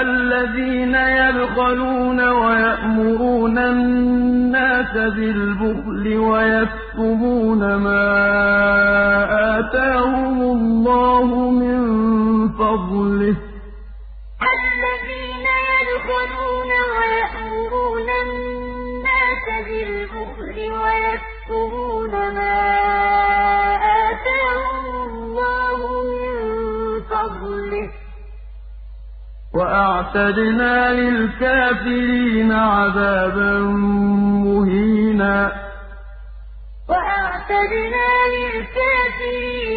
الَّذِينَ يَبْخَلُونَ وَيَأْمُرُونَ النَّاسَ بِالْبُخْلِ وَيَكْتُمُونَ مَا آتَاهُمُ اللَّهُ مِن فَضْلِهِ ۗ. الَّذِينَ يَبْخَلُونَ وَيَأْمُرُونَ النَّاسَ بِالْبُخْلِ وَيَكْتُمُونَ مَا آتَاهُمُ اللَّهُ مِن فَضْلِهِ ۗ. وَأَعْتَدْنَا لِلْكَافِرِينَ عَذَابًا مُّهِينًا. وَأَعْتَدْنَا لِلْكَافِرِينَ